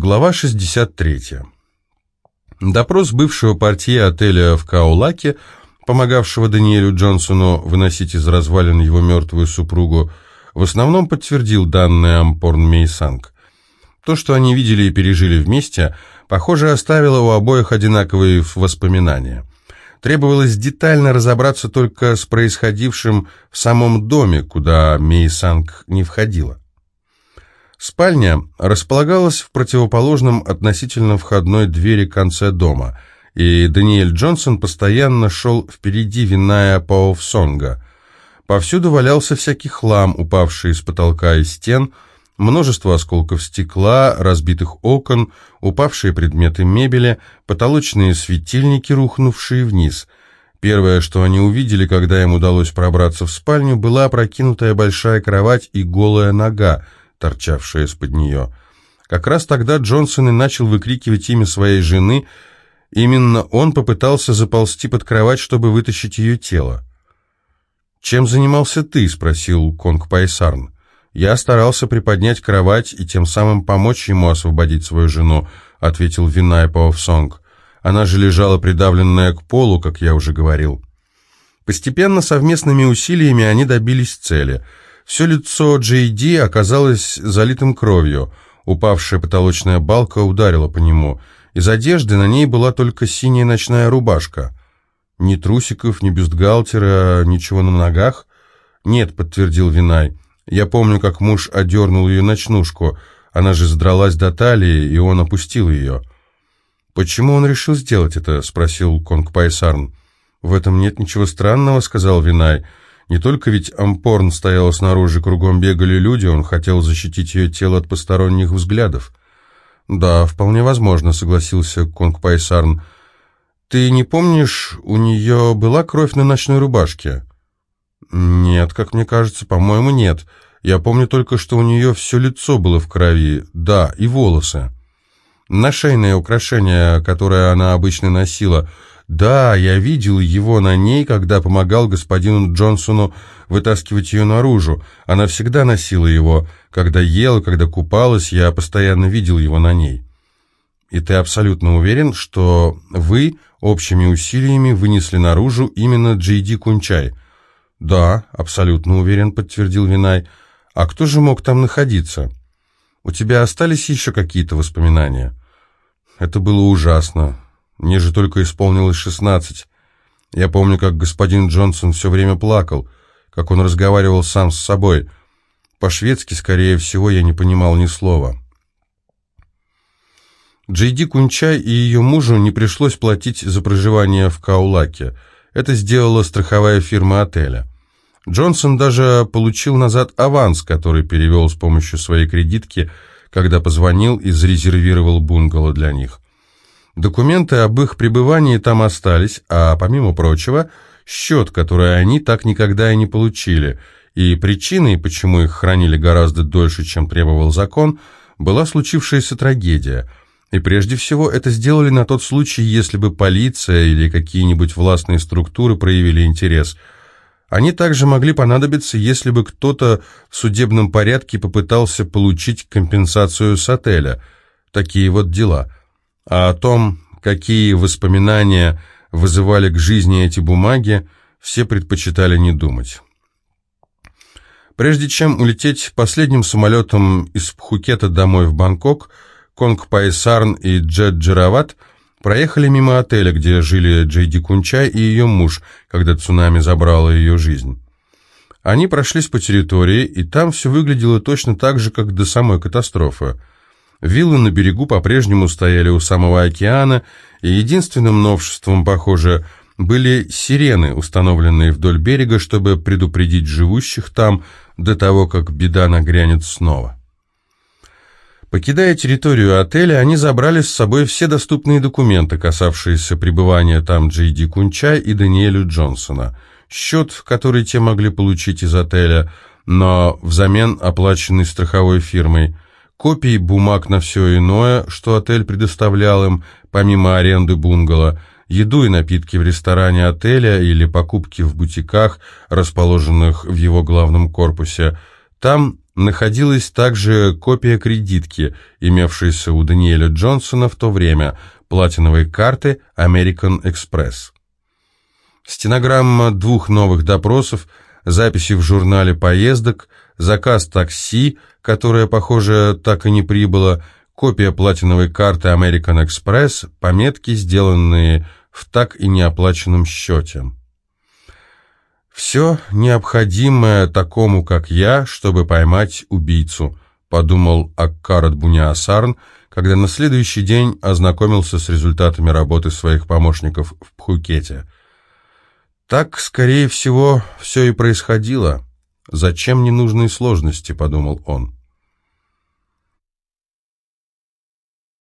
Глава 63. Допрос бывшего портье отеля в Каулаке, помогавшего Даниэлю Джонсону выносить из развалин его мертвую супругу, в основном подтвердил данные Ампорн Мейсанг. То, что они видели и пережили вместе, похоже, оставило у обоих одинаковые воспоминания. Требовалось детально разобраться только с происходившим в самом доме, куда Мейсанг не входила. Спальня располагалась в противоположном относительно входной двери конце дома, и Даниэль Джонсон постоянно шел впереди, виная Пауфсонга. Повсюду валялся всякий хлам, упавший с потолка и стен, множество осколков стекла, разбитых окон, упавшие предметы мебели, потолочные светильники, рухнувшие вниз. Первое, что они увидели, когда им удалось пробраться в спальню, была опрокинутая большая кровать и голая нога, торчавшая из-под нее. Как раз тогда Джонсон и начал выкрикивать имя своей жены. Именно он попытался заползти под кровать, чтобы вытащить ее тело. «Чем занимался ты?» — спросил Конг Пайсарн. «Я старался приподнять кровать и тем самым помочь ему освободить свою жену», — ответил Винай Пауфсонг. «Она же лежала придавленная к полу, как я уже говорил». Постепенно совместными усилиями они добились цели — все лицо Джей оказалось залитым кровью. Упавшая потолочная балка ударила по нему. Из одежды на ней была только синяя ночная рубашка. Ни трусиков, ни бюстгальтера, ничего на ногах. «Нет», — подтвердил Винай. «Я помню, как муж одернул ее ночнушку. Она же задралась до талии, и он опустил ее». «Почему он решил сделать это?» — спросил Конг Пайсарн. «В этом нет ничего странного», — сказал Винай. Не только ведь Ампорн стояла снаружи, кругом бегали люди, он хотел защитить ее тело от посторонних взглядов. «Да, вполне возможно», — согласился Конг Пайсарн. «Ты не помнишь, у нее была кровь на ночной рубашке?» «Нет, как мне кажется, по-моему, нет. Я помню только, что у нее все лицо было в крови, да, и волосы. На шейное украшение, которое она обычно носила, да, я видел его на ней, когда помогал господину Джонсону вытаскивать ее наружу. Она всегда носила его. Когда ела, когда купалась, я постоянно видел его на ней. И ты абсолютно уверен, что вы общими усилиями вынесли наружу именно Джейди Кунчай? Да, абсолютно уверен, подтвердил Винай. А кто же мог там находиться? У тебя остались еще какие-то воспоминания? Это было ужасно. Мне же только исполнилось шестнадцать. Я помню, как господин Джонсон все время плакал, как он разговаривал сам с собой. По-шведски, скорее всего, я не понимал ни слова. Джейди Кунчай и ее мужу не пришлось платить за проживание в Каулаке. Это сделала страховая фирма отеля. Джонсон даже получил назад аванс, который перевел с помощью своей кредитки, когда позвонил и зарезервировал бунгало для них. Документы об их пребывании там остались, а помимо прочего, счет, который они так никогда и не получили, и причиной, почему их хранили гораздо дольше, чем требовал закон, была случившаяся трагедия. И прежде всего это сделали на тот случай, если бы полиция или какие-нибудь властные структуры проявили интерес. Они также могли понадобиться, если бы кто-то в судебном порядке попытался получить компенсацию с отеля. Такие вот дела – а о том, какие воспоминания вызывали к жизни эти бумаги, все предпочитали не думать. Прежде чем улететь последним самолетом из Пхукета домой в Бангкок, Конг Пайсарн и Джет Джерават проехали мимо отеля, где жили Джейди Кунчай и ее муж, когда цунами забрало ее жизнь. Они прошлись по территории, и там все выглядело точно так же, как до самой катастрофы. Виллы на берегу по-прежнему стояли у самого океана, и единственным новшеством, похоже, были сирены, установленные вдоль берега, чтобы предупредить живущих там до того, как беда нагрянет снова. Покидая территорию отеля, они забрали с собой все доступные документы, касавшиеся пребывания там Джей Ди Кунчай и Даниэлю Джонсона, счет, который те могли получить из отеля, но взамен оплаченный страховой фирмой – копии бумаг на все иное, что отель предоставлял им, помимо аренды бунгало, еду и напитки в ресторане отеля или покупки в бутиках, расположенных в его главном корпусе. Там находилась также копия кредитки, имевшейся у Даниэля Джонсона в то время, платиновой карты American Express. Стенограмма двух новых допросов, записи в журнале поездок, заказ такси, которое, похоже, так и не прибыло, копия платиновой карты American Express, пометки, сделанные в так и неоплаченном счете. «Все необходимое такому, как я, чтобы поймать убийцу», подумал Аккарат Буниасарн, когда на следующий день ознакомился с результатами работы своих помощников в Пхукете. «Так, скорее всего, все и происходило. Зачем ненужные сложности?» — подумал он.